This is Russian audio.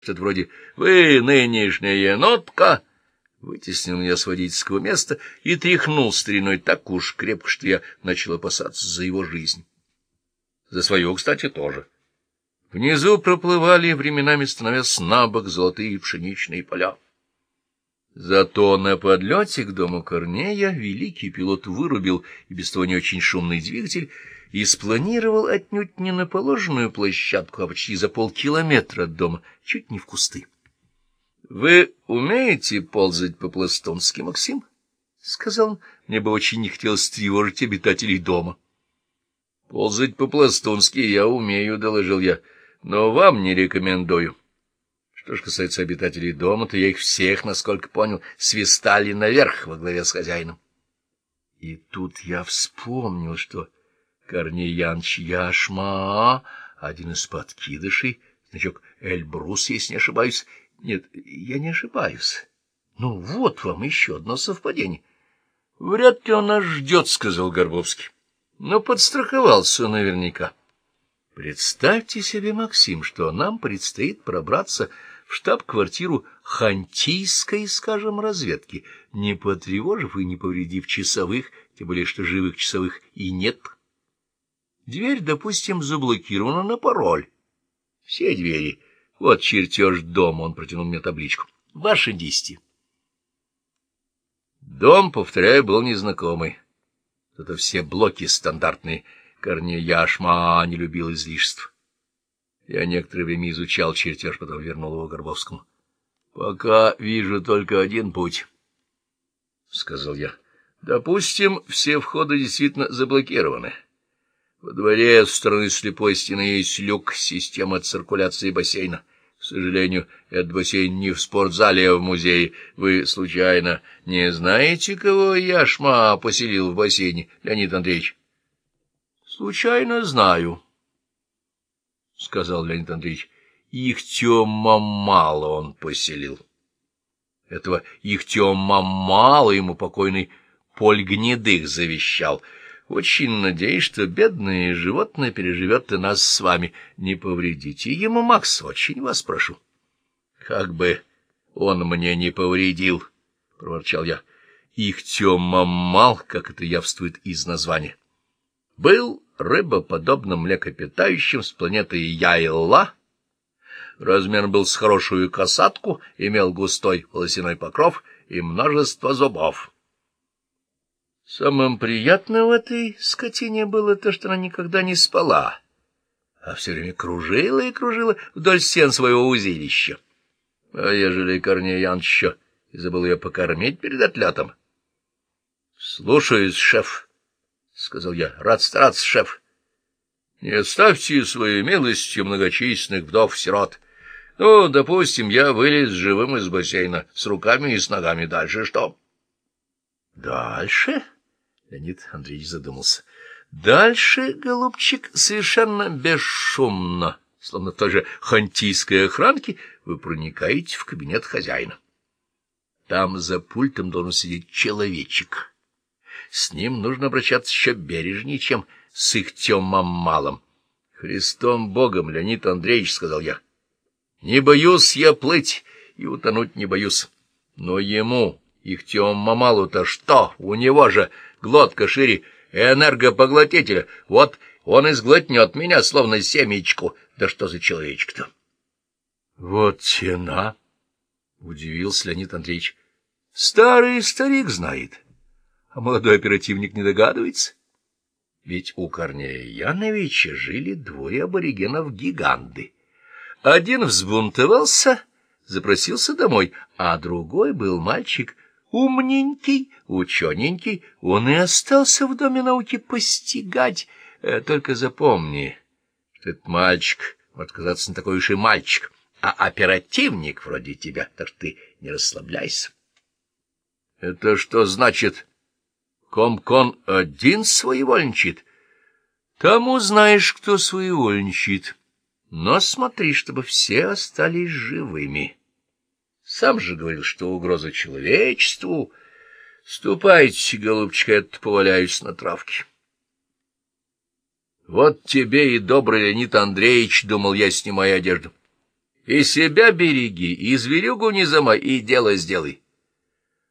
что-то вроде «Вы нынешняя енотка!» вытеснил меня с водительского места и тряхнул стариной так уж крепко, что я начал опасаться за его жизнь. За свою, кстати, тоже. Внизу проплывали, временами становясь на бок, золотые пшеничные поля. Зато на подлете к дому Корнея великий пилот вырубил и без того не очень шумный двигатель и спланировал отнюдь не на положенную площадку, а почти за полкилометра от дома, чуть не в кусты. — Вы умеете ползать по-пластунски, Максим? — сказал он. — Мне бы очень не хотелось тревожить обитателей дома. — Ползать по-пластунски я умею, — доложил я, — но вам не рекомендую. Что ж касается обитателей дома, то я их всех, насколько понял, свистали наверх во главе с хозяином. И тут я вспомнил, что Корней Яныч Яшма, один из подкидышей, значок Эльбрус, если не ошибаюсь. Нет, я не ошибаюсь. Ну, вот вам еще одно совпадение. — Вряд ли он нас ждет, — сказал Горбовский. — Но подстраховался наверняка. Представьте себе, Максим, что нам предстоит пробраться в штаб-квартиру хантийской, скажем, разведки, не потревожив и не повредив часовых, тем более что живых часовых и нет. — Дверь, допустим, заблокирована на пароль. Все двери. Вот чертеж дома, он протянул мне табличку. Ваши десяти. Дом, повторяю, был незнакомый. Это все блоки стандартные. Корней Яшма не любил излишеств. Я некоторое время изучал чертеж, потом вернул его Горбовскому. — Пока вижу только один путь, — сказал я. — Допустим, все входы действительно заблокированы. — во дворе с стороны слепой стены есть люк, система циркуляции бассейна. К сожалению, этот бассейн не в спортзале, а в музее. Вы, случайно, не знаете, кого Яшма поселил в бассейне, Леонид Андреевич? — Случайно знаю, — сказал Леонид Андреевич. — Их тема мало он поселил. Этого их тема мало ему покойный Поль Гнедых завещал — очень надеюсь, что бедное животное переживет и нас с вами. Не повредите ему, Макс, очень вас прошу. — Как бы он мне не повредил, — проворчал я. Их тема мал, как это явствует из названия. Был рыбоподобным млекопитающим с планеты Яйла. Размер был с хорошую касатку, имел густой волосяной покров и множество зубов. Самым приятным в этой скотине было то, что она никогда не спала, а все время кружила и кружила вдоль стен своего узилища. А ежели Корней Яныч и забыл ее покормить перед отлетом? — Слушаюсь, шеф, — сказал я. — Рад стараться, шеф. Не оставьте своей милостью многочисленных вдов-сирот. Ну, допустим, я вылез живым из бассейна, с руками и с ногами. Дальше что? — Дальше? — Леонид Андреевич задумался. Дальше, голубчик, совершенно бесшумно, словно той же хантийской охранке, вы проникаете в кабинет хозяина. Там за пультом должен сидеть человечек. С ним нужно обращаться еще бережнее, чем с их темом малым. — Христом Богом, Леонид Андреевич, — сказал я. — Не боюсь я плыть и утонуть не боюсь. Но ему, их темом малу-то что? У него же глотка шире энергопоглотителя. Вот он и сглотнет меня, словно семечку. Да что за человечек-то? — Вот тена! — удивился Леонид Андреевич. — Старый старик знает, а молодой оперативник не догадывается. Ведь у Корнея Яновича жили двое аборигенов-гиганды. Один взбунтовался, запросился домой, а другой был мальчик умненький, учененький, он и остался в Доме науки постигать. Э, только запомни, что этот мальчик, может казаться не такой уж и мальчик, а оперативник вроде тебя, так ты не расслабляйся. — Это что значит? Комкон один своевольничает? Там узнаешь, кто своевольничает. Но смотри, чтобы все остались живыми. Сам же говорил, что угроза человечеству. Ступайте, голубчик, это поваляюсь на травке. Вот тебе и добрый Леонид Андреевич, — думал я, снимая одежду. И себя береги, и зверюгу не замай, и дело сделай.